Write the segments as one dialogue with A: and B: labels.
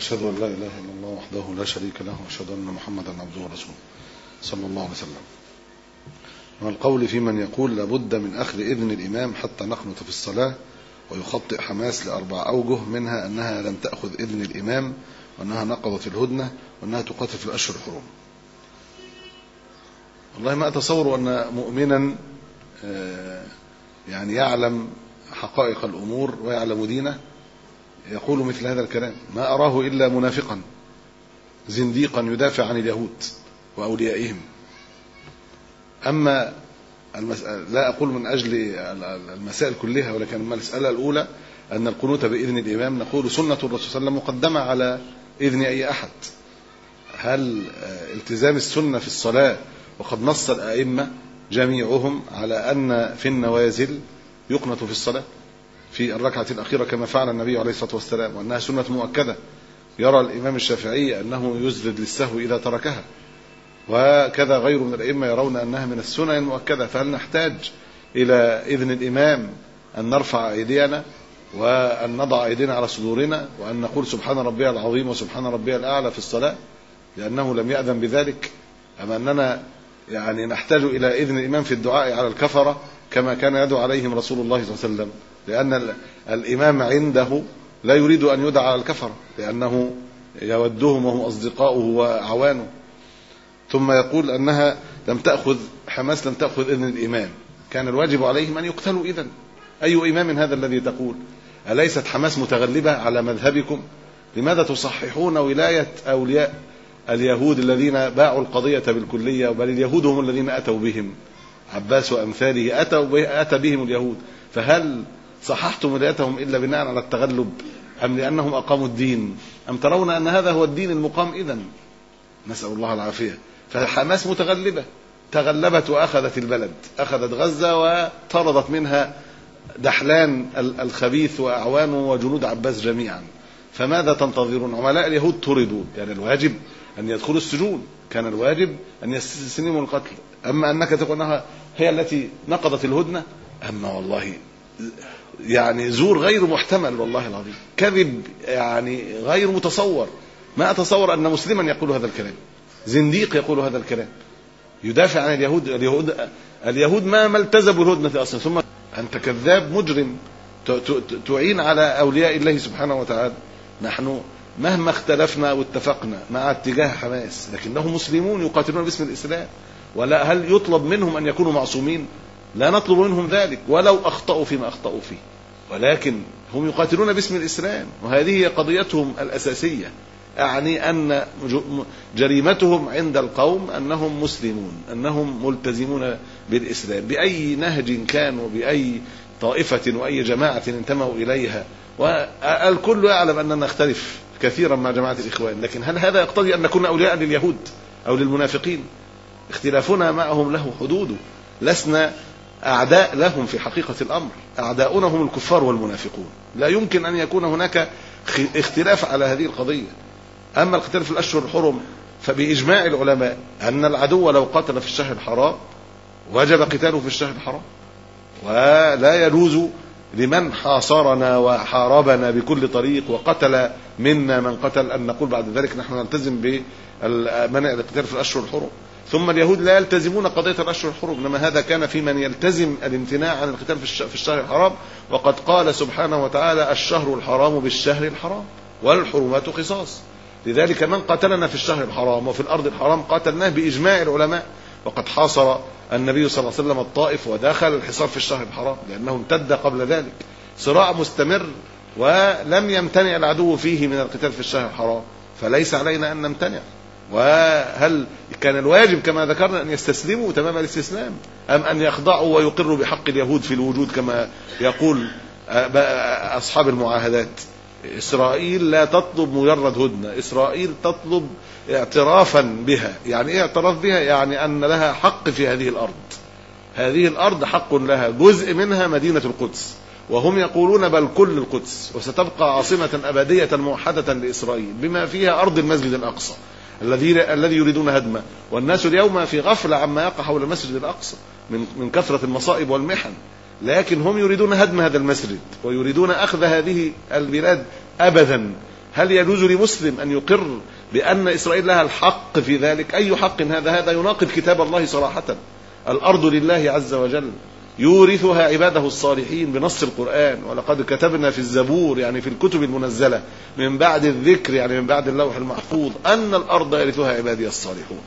A: وأشهد أن لا إله إلا الله وحده لا شريك له وأشهد أن محمدا عبده ورسوله صلى الله عليه وسلم. والقول في من يقول لابد من أخذ إذن الإمام حتى نقنط في الصلاة ويخطئ حماس لأربع أوجه منها أنها لم تأخذ إذن الإمام وأنها نقضت الهدنة وأنها تقاتل في الأشهر الحرم. والله ما أتصور أن مؤمنا يعني يعلم حقائق الأمور ويعلم دينه يقول مثل هذا الكلام ما أراه إلا منافقا زنديقا يدافع عن اليهود وأوليائهم. أما لا أقول من أجل المسائل كلها ولكن المسألة الأولى أن القنوت بإذن الإمام نقول سنة الرسول صلى الله عليه وسلم مقدمة على إذن أي أحد. هل التزام السنة في الصلاة وقد نص الأئمة جميعهم على أن في النوازل يقنط في الصلاة؟ في الركعة الأخيرة كما فعل النبي عليه الصلاة والسلام وأنها سنة مؤكدة. يرى الإمام الشافعي أنه يسجد للسهو إذا تركها. وكذا غير من الأئمة يرون أنها من السنن المؤكدة. فهل نحتاج إلى إذن الإمام أن نرفع أيدينا وأن نضع أيدينا على صدورنا وأن نقول سبحان ربي العظيم وسبحان ربي الأعلى في الصلاة؟ لأنه لم يأذن بذلك. أم أننا يعني نحتاج إلى إذن الإمام في الدعاء على الكفرة كما كان يدعو عليهم رسول الله صلى الله عليه وسلم. لأن الإمام عنده لا يريد أن يدعى على الكفرة لأنه يودهم وهم أصدقاؤه وأعوانه. ثم يقول أنها لم تأخذ حماس لم تأخذ إذن الإمام. كان الواجب عليهم أن يقتلوا إذن. أي إمام هذا الذي تقول؟ أليست حماس متغلبة على مذهبكم؟ لماذا تصححون ولاية أولياء اليهود الذين باعوا القضية بالكلية بل اليهود هم الذين أتوا بهم؟ عباس وأمثاله أتوا أتى بهم اليهود. فهل صححتم ولايتهم إلا بناء على التغلب؟ أم لأنهم أقاموا الدين؟ أم ترون أن هذا هو الدين المقام إذا نسأل الله العافية. فحماس متغلبة. تغلبت وأخذت البلد. أخذت غزة وطردت منها دحلان الخبيث وأعوانه وجنود عباس جميعا. فماذا تنتظرون؟ عملاء اليهود طردوا يعني الواجب أن يدخلوا السجون. كان الواجب أن يستسلموا القتل. أما أنك تقول أنها هي التي نقضت الهدنة؟ أما والله يعني زور غير محتمل والله العظيم. كذب يعني غير متصور. ما أتصور أن مسلما يقول هذا الكلام. زنديق يقول هذا الكلام. يدافع عن اليهود اليهود اليهود ما ما التزموا الهدنة أصلا. ثم أنت كذاب مجرم. تعين على أولياء الله سبحانه وتعالى. نحن مهما اختلفنا واتفقنا مع اتجاه حماس لكنهم مسلمون يقاتلون باسم الإسلام. ولا هل يطلب منهم أن يكونوا معصومين؟ لا نطلب منهم ذلك ولو أخطأوا فيما أخطأوا فيه. ولكن هم يقاتلون باسم الإسلام وهذه قضيتهم الأساسية. أعني أن جريمتهم عند القوم أنهم مسلمون أنهم ملتزمون بالإسلام. بأي نهج كان وبأي طائفة وأي جماعة انتموا إليها. والكل يعلم أننا نختلف كثيرا مع جماعة الإخوان لكن هل هذا يقتضي أن نكون أولياء لليهود أو للمنافقين؟ اختلافنا معهم له حدود. لسنا أعداء لهم في حقيقة الأمر. أعداؤنا هم الكفار والمنافقون. لا يمكن أن يكون هناك اختلاف على هذه القضية. أما القتال في الأشهر الحرم فبإجماع العلماء أن العدو لو قتل في الشهر الحرام وجب قتاله في الشهر الحرام. ولا يجوز لمن حاصرنا وحاربنا بكل طريق وقتل منا من قتل. أن نقول بعد ذلك نحن نلتزم بمنع القتال في الأشهر الحرم. ثم اليهود لا يلتزمون قضية الأشهر الحرم إنما هذا كان في من يلتزم الامتناع عن القتال في الشهر الحرام. وقد قال سبحانه وتعالى الشهر الحرام بالشهر الحرام والحرمات قصاص. لذلك من قتلنا في الشهر الحرام وفي الأرض الحرام قتلناه بإجماع العلماء. وقد حاصر النبي صلى الله عليه وسلم الطائف ودخل الحصار في الشهر الحرام لأنه امتد قبل ذلك. صراع مستمر ولم يمتنع العدو فيه من القتال في الشهر الحرام. فليس علينا أن نمتنع. وهل كان الواجب كما ذكرنا أن يستسلموا تمام الاستسلام؟ أم أن يخضعوا ويقروا بحق اليهود في الوجود كما يقول أصحاب المعاهدات؟ إسرائيل لا تطلب مجرد هدنة إسرائيل تطلب اعترافا بها. يعني إيه اعتراف بها؟ يعني أن لها حق في هذه الأرض. هذه الأرض حق لها جزء منها مدينة القدس. وهم يقولون بل كل القدس. وستبقى عاصمة أبدية موحدة لإسرائيل بما فيها أرض المسجد الأقصى. الذي الذي يريدون هدمه. والناس اليوم في غفلة عما يقع حول المسجد الأقصى من من كثرة المصائب والمحن. لكن هم يريدون هدم هذا المسجد ويريدون أخذ هذه البلاد أبدا. هل يجوز لمسلم أن يقر بأن إسرائيل لها الحق في ذلك؟ أي حق هذا؟ هذا يناقض كتاب الله صراحة. الأرض لله عز وجل. يورثها عباده الصالحين بنص القرآن. ولقد كتبنا في الزبور يعني في الكتب المنزلة من بعد الذكر يعني من بعد اللوح المحفوظ أن الأرض يرثها عبادي الصالحون.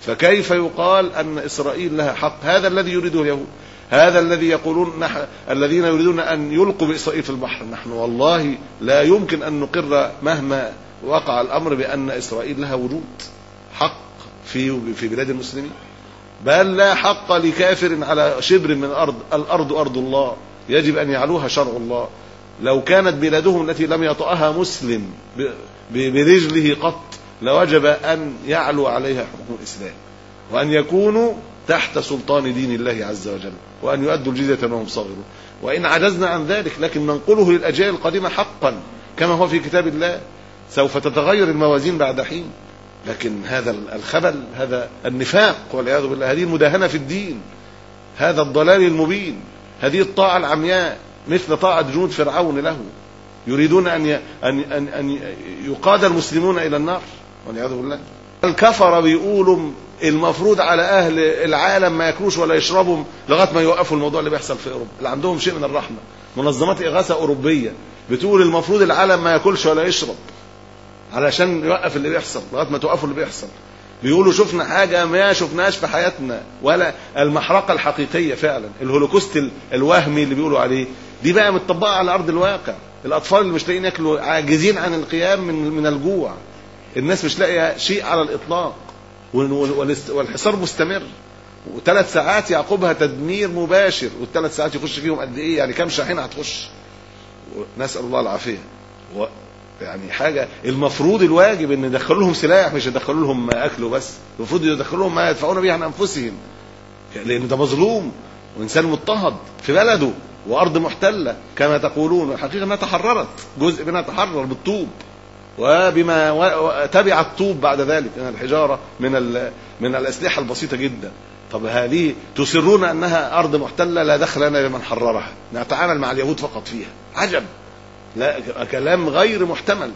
A: فكيف يقال أن إسرائيل لها حق؟ هذا الذي يريده اليهود. هذا الذي يقولون نحن الذين يريدون أن يلقوا بإسرائيل في البحر. نحن والله لا يمكن أن نقر مهما وقع الأمر بأن إسرائيل لها وجود حق في في بلاد المسلمين. بل لا حق لكافر على شبر من الأرض. الأرض أرض الله. يجب أن يعلوها شرع الله. لو كانت بلادهم التي لم يطأها مسلم برجله قط لوجب أن يعلو عليها حكم الإسلام. وأن يكونوا تحت سلطان دين الله عز وجل. وأن يؤدوا الجزية وهم صغروا وإن عجزنا عن ذلك لكن ننقله للأجيال القادمة حقا كما هو في كتاب الله. سوف تتغير الموازين بعد حين. لكن هذا الخبل هذا النفاق والعياذ بالله هذه المداهنة في الدين هذا الضلال المبين هذه الطاعة العمياء مثل طاعة جنود فرعون له يريدون أن أن أن أن يقاد المسلمون إلى النار والعياذ بالله. الكفر بيقولوا المفروض على أهل العالم ما يأكلوش ولا يشربوا لغاية ما يوقفوا الموضوع اللي بيحصل في أوروبا؟ اللي عندهم شيء من الرحمة. منظمات إغاثة أوروبية بتقول المفروض العالم ما يأكلش ولا يشرب. علشان يوقف اللي بيحصل لغاية ما توقفوا اللي بيحصل. بيقولوا شفنا حاجة ما شفناش في حياتنا ولا المحرقة الحقيقية فعلا الهولوكوست الوهمي اللي بيقولوا عليه. دي بقى متطبقة على أرض الواقع. الأطفال اللي مش لاقيين ياكلوا عاجزين عن القيام من من الجوع. الناس مش لاقية شيء على الإطلاق. والحصار مستمر. وثلاث ساعات يعقبها تدمير مباشر والثلاث ساعات يخش فيهم قد إيه؟ يعني كم شاحنة هتخش؟ نسأل الله العافية. و يعني حاجة. المفروض الواجب إن يدخلوا لهم سلاح مش يدخلوا لهم أكل بس المفروض يدخلوا لهم ما يدفعون به عن أنفسهم. لأن ده مظلوم وإنسان مضطهد في بلده وأرض محتلة كما تقولون. الحقيقة إنها تحررت جزء منها تحرر بالطوب. وبما تبع الطوب بعد ذلك من الحجارة من من الأسلحة البسيطة جدا. طب هذه تصرون أنها أرض محتلة لا دخل لنا بمن حررها. نتعامل مع اليهود فقط فيها. عجب. لا كلام غير محتمل.